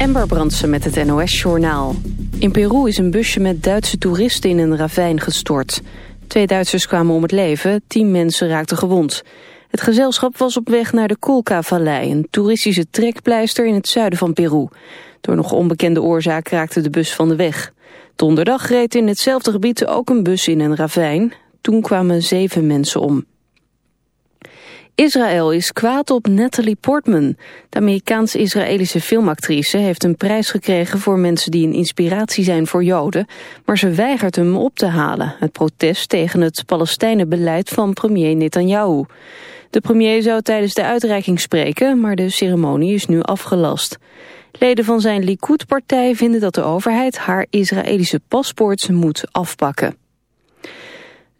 Ember Brandsen met het NOS-journaal. In Peru is een busje met Duitse toeristen in een ravijn gestort. Twee Duitsers kwamen om het leven, tien mensen raakten gewond. Het gezelschap was op weg naar de Colca-vallei, een toeristische trekpleister in het zuiden van Peru. Door nog onbekende oorzaak raakte de bus van de weg. Donderdag reed in hetzelfde gebied ook een bus in een ravijn. Toen kwamen zeven mensen om. Israël is kwaad op Natalie Portman. De Amerikaans-Israëlische filmactrice heeft een prijs gekregen voor mensen die een inspiratie zijn voor Joden, maar ze weigert hem op te halen. Het protest tegen het Palestijnenbeleid van premier Netanyahu. De premier zou tijdens de uitreiking spreken, maar de ceremonie is nu afgelast. Leden van zijn Likud-partij vinden dat de overheid haar Israëlische paspoort moet afpakken.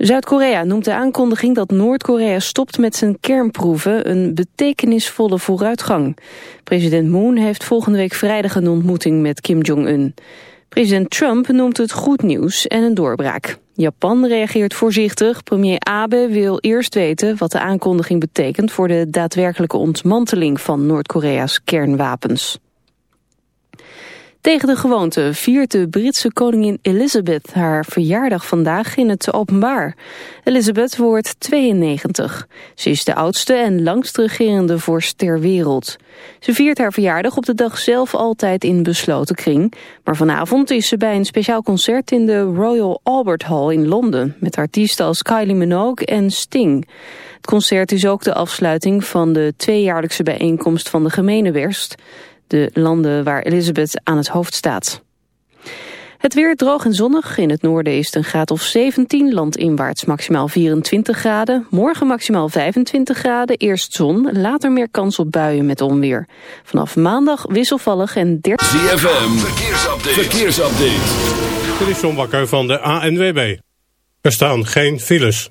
Zuid-Korea noemt de aankondiging dat Noord-Korea stopt met zijn kernproeven een betekenisvolle vooruitgang. President Moon heeft volgende week vrijdag een ontmoeting met Kim Jong-un. President Trump noemt het goed nieuws en een doorbraak. Japan reageert voorzichtig. Premier Abe wil eerst weten wat de aankondiging betekent voor de daadwerkelijke ontmanteling van Noord-Korea's kernwapens. Tegen de gewoonte viert de Britse koningin Elizabeth haar verjaardag vandaag in het openbaar. Elizabeth wordt 92. Ze is de oudste en langst regerende vorst ter wereld. Ze viert haar verjaardag op de dag zelf altijd in besloten kring. Maar vanavond is ze bij een speciaal concert in de Royal Albert Hall in Londen... met artiesten als Kylie Minogue en Sting. Het concert is ook de afsluiting van de tweejaarlijkse bijeenkomst van de gemene Werst de landen waar Elizabeth aan het hoofd staat. Het weer droog en zonnig. In het noorden is het een graad of 17, landinwaarts maximaal 24 graden. Morgen maximaal 25 graden, eerst zon, later meer kans op buien met onweer. Vanaf maandag wisselvallig en 30... ZFM, verkeersupdate. verkeersupdate. Dit is John Bakker van de ANWB. Er staan geen files.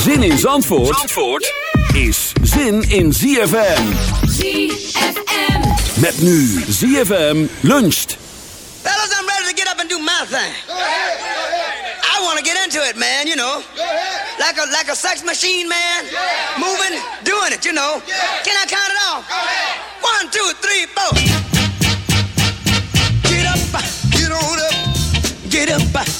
Zin in Zandvoort, Zandvoort is zin in ZFM. ZFM. Met nu ZFM luncht. Fellas, I'm ready to get up and do my thing. Go ahead. I want to get into it, man, you know. Like a like a sex machine, man. Moving, doing it, you know. Yeah. Can I count it off? One, two, three, four. Get up, get on up. Get up,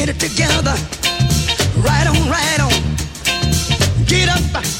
Get it together. Right on, right on. Get up,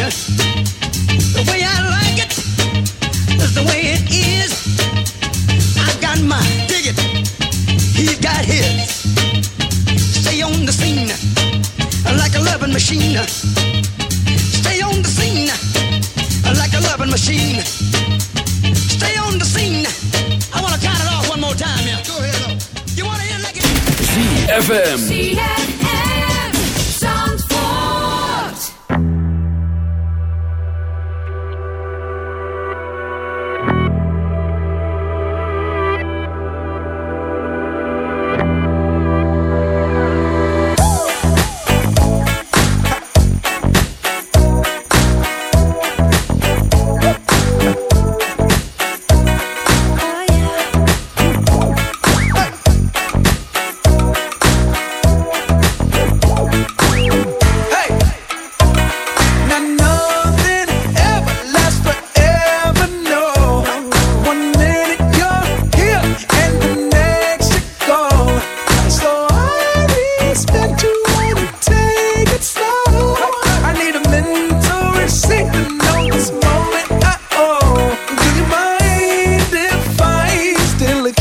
Yes.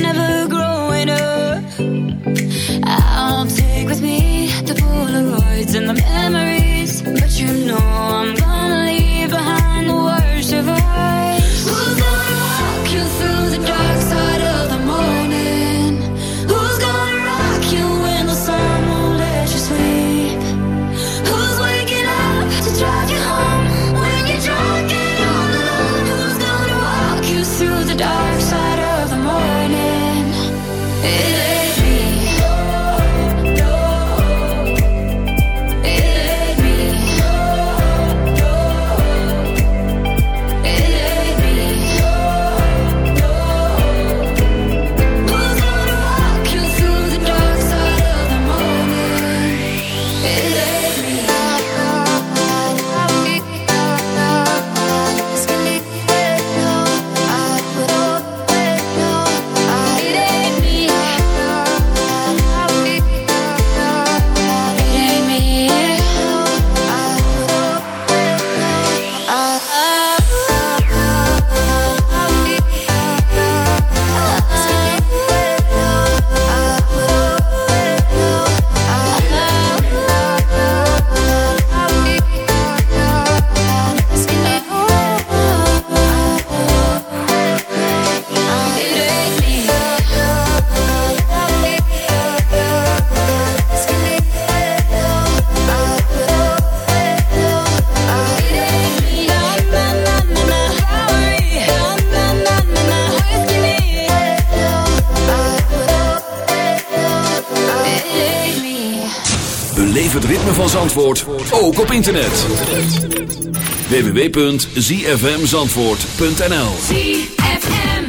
never internet. www.zfmzandvoort.nl ZFM.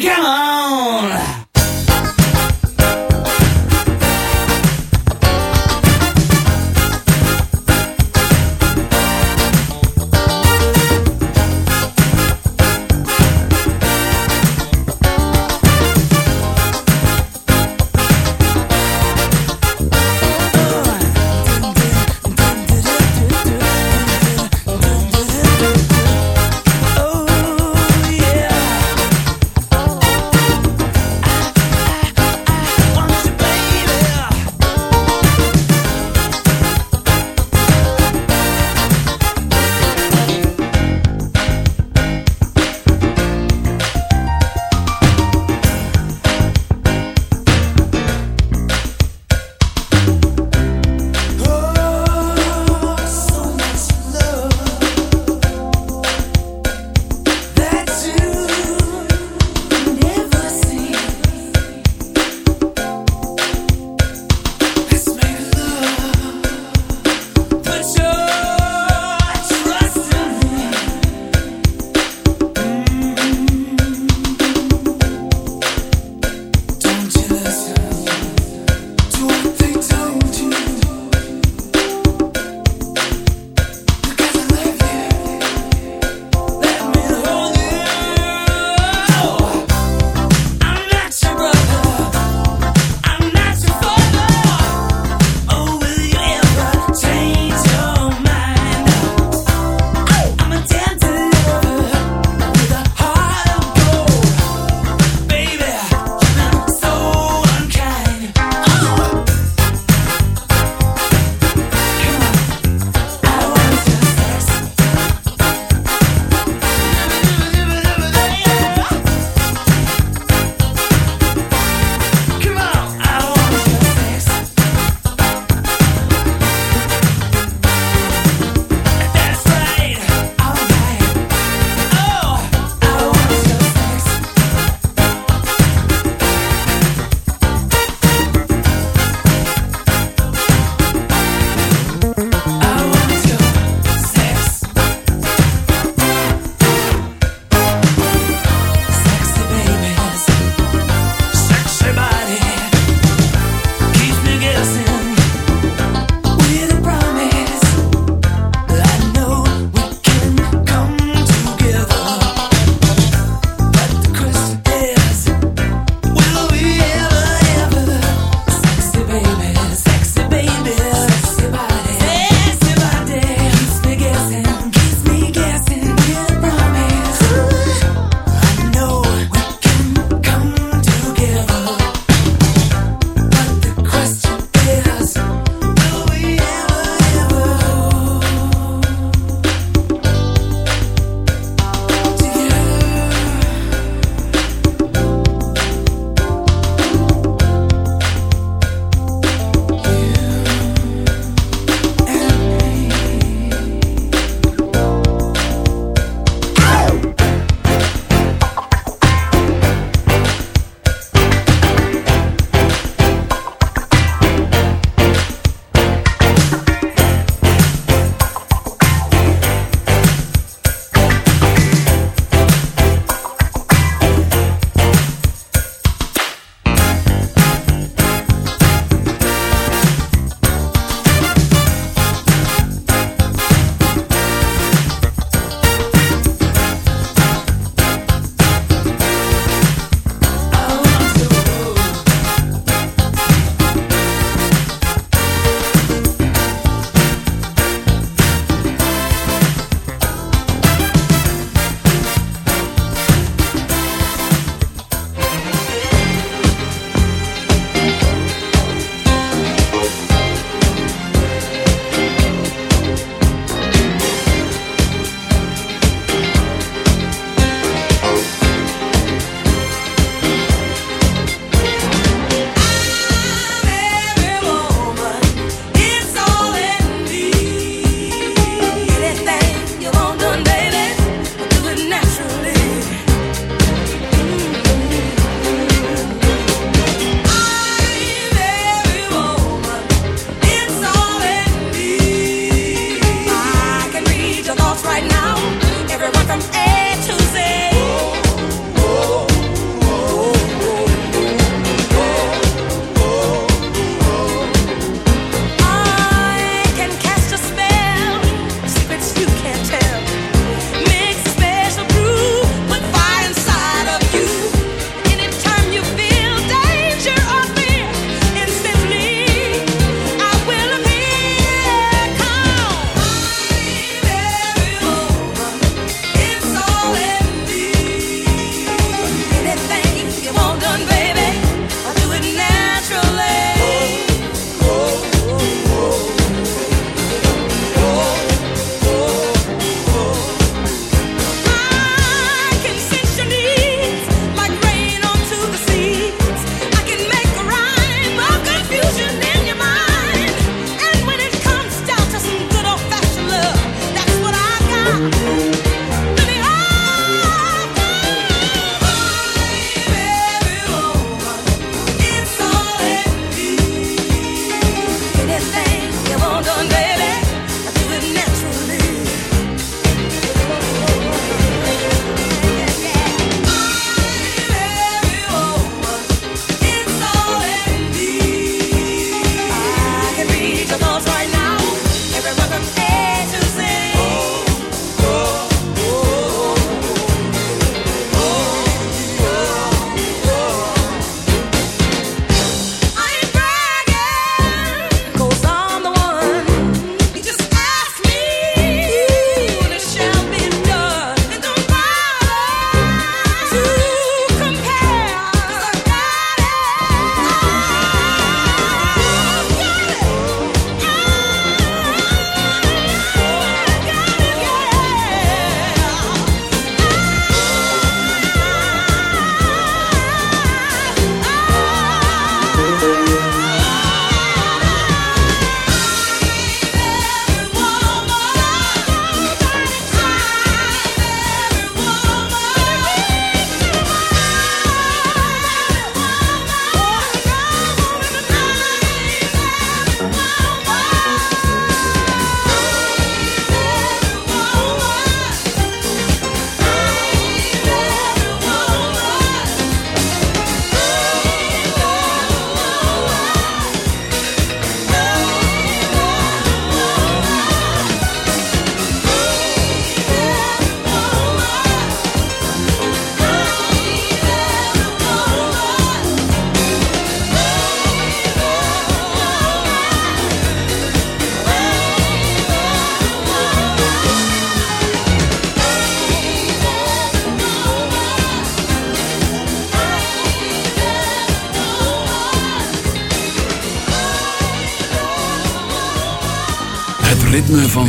Come on.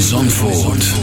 Zandvoort.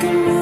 can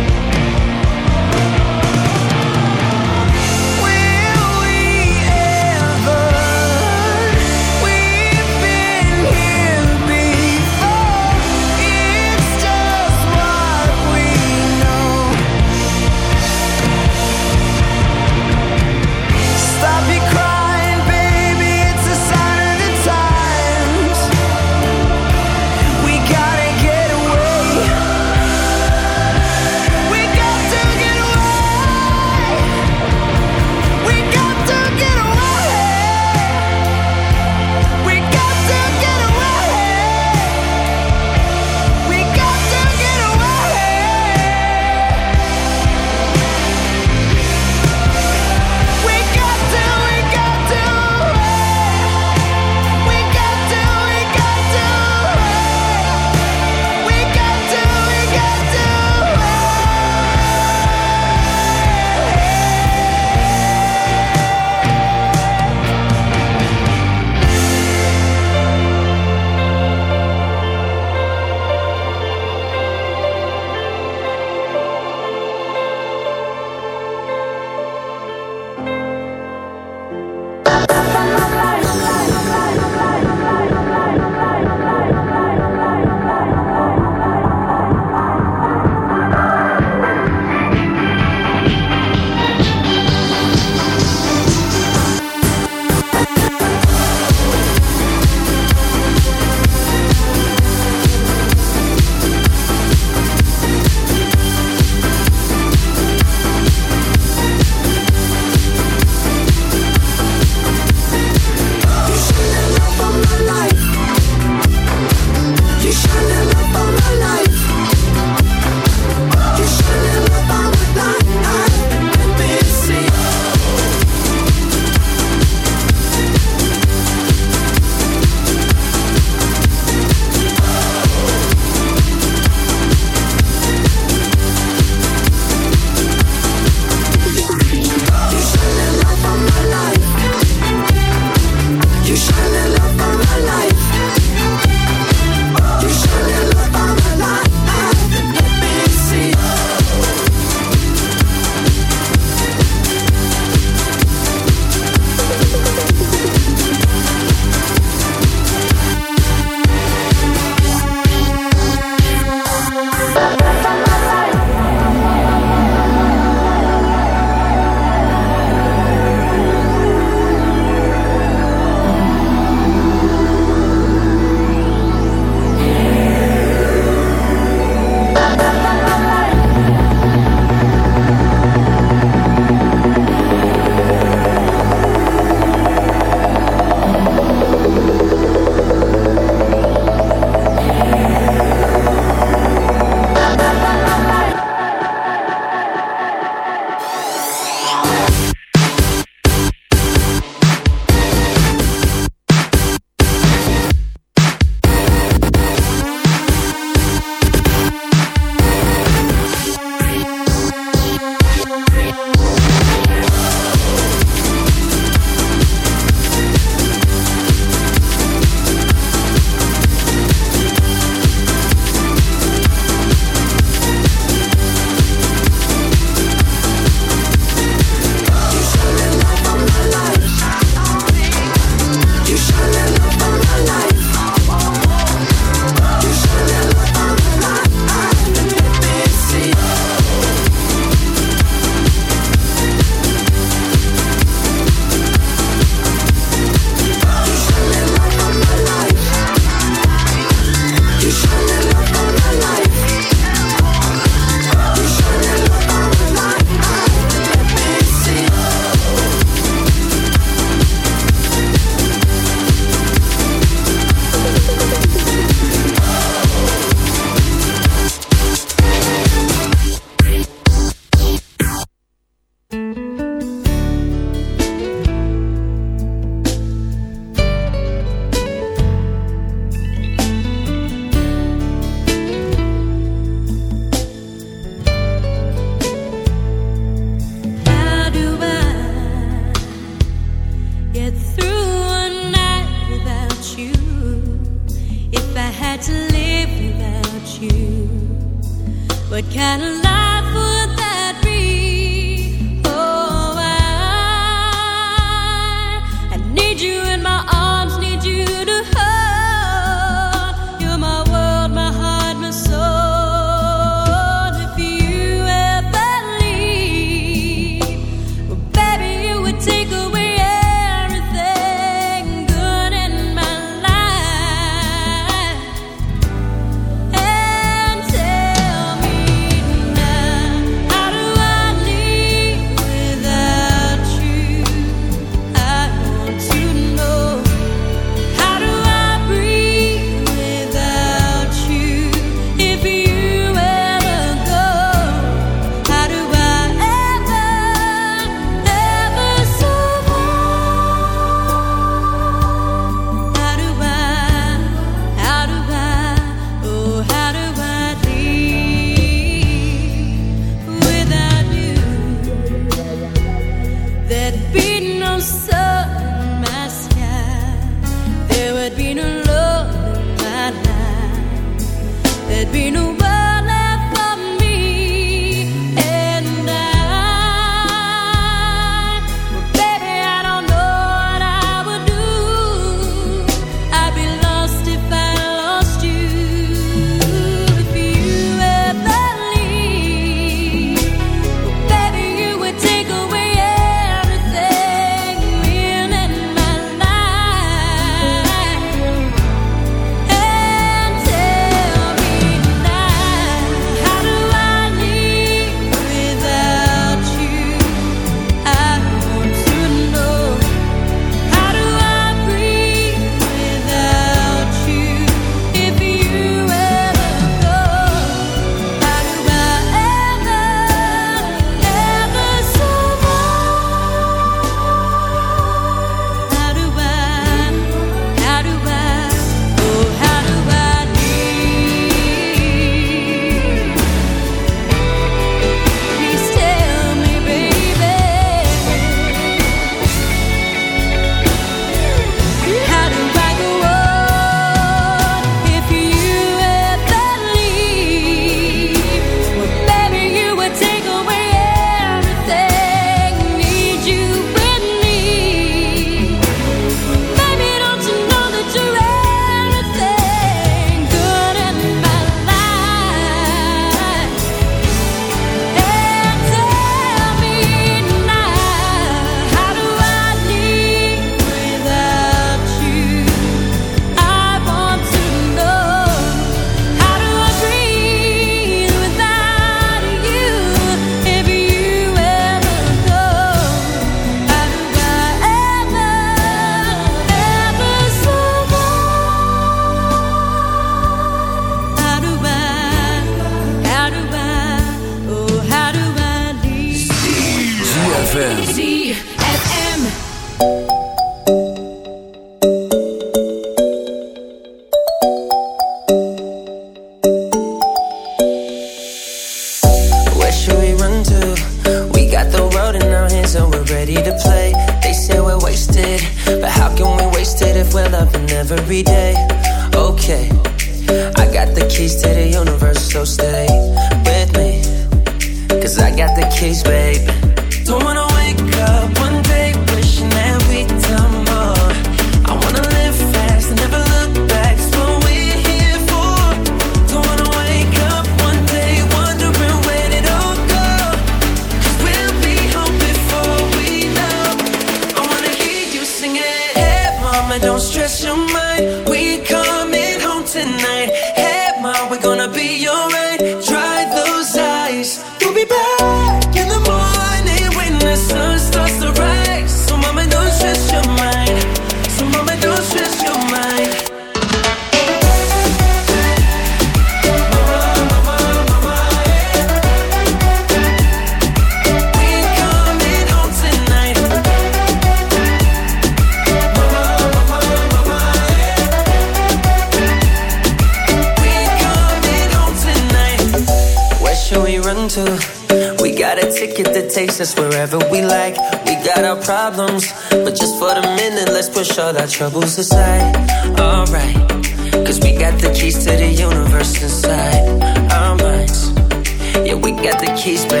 keys.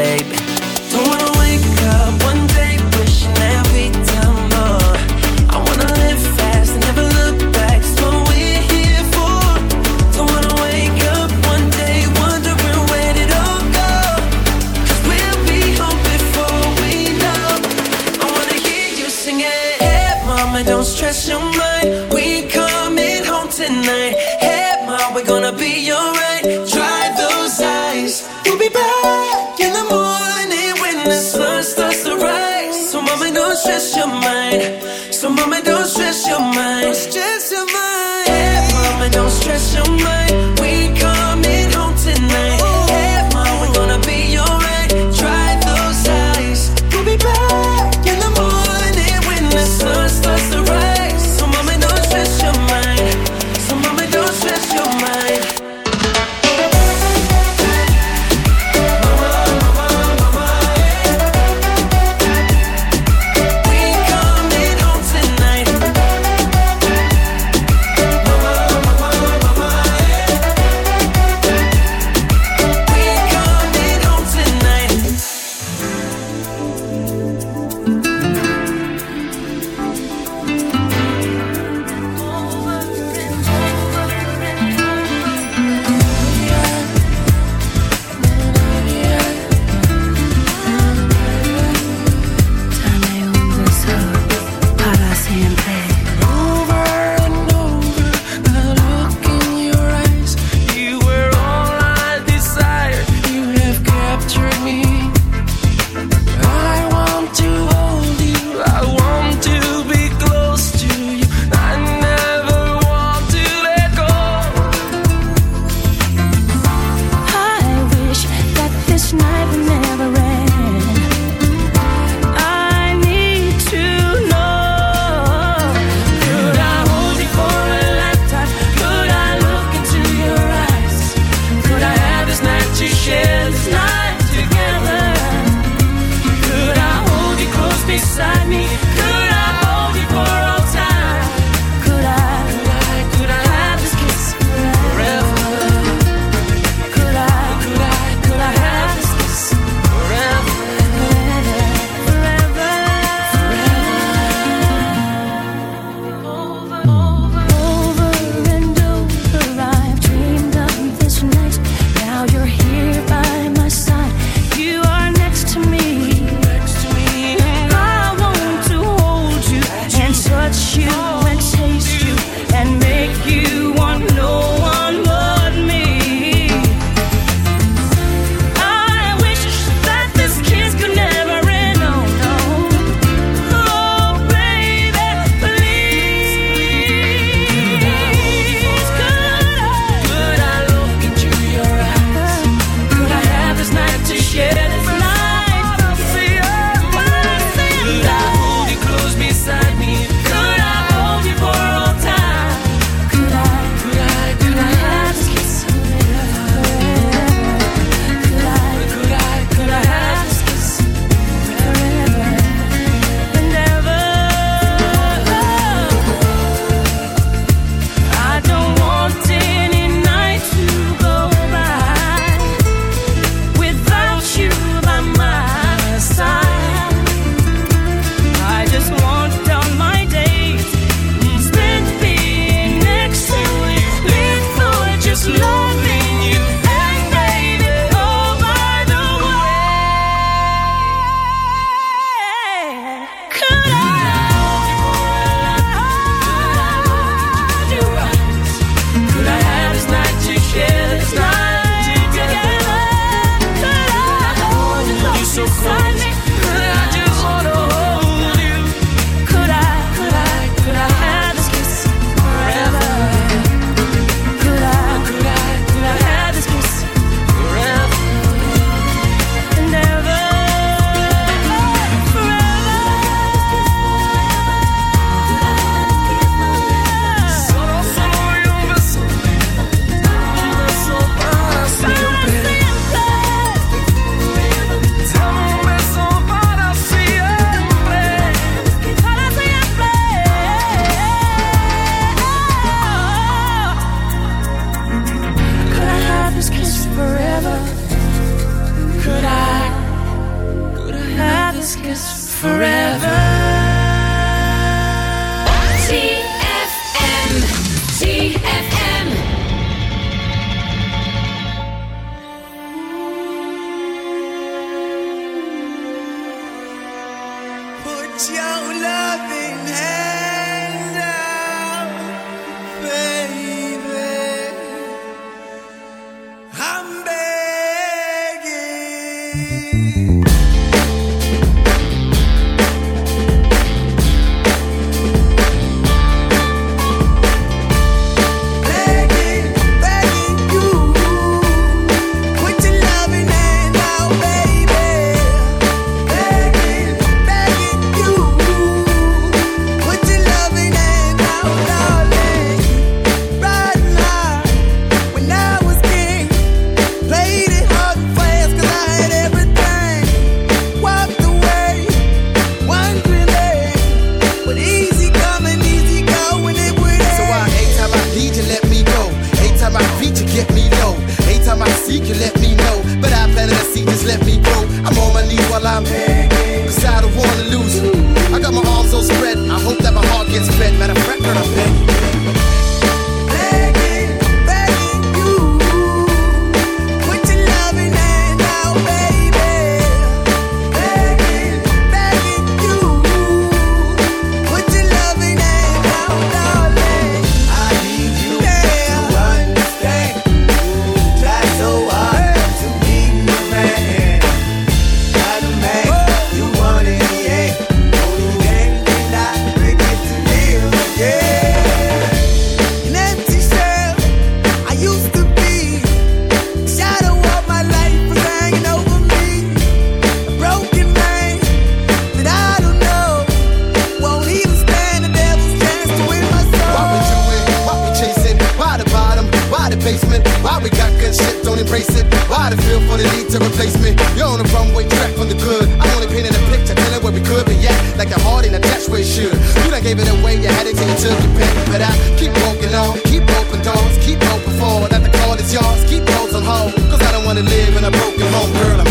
Come on, girl,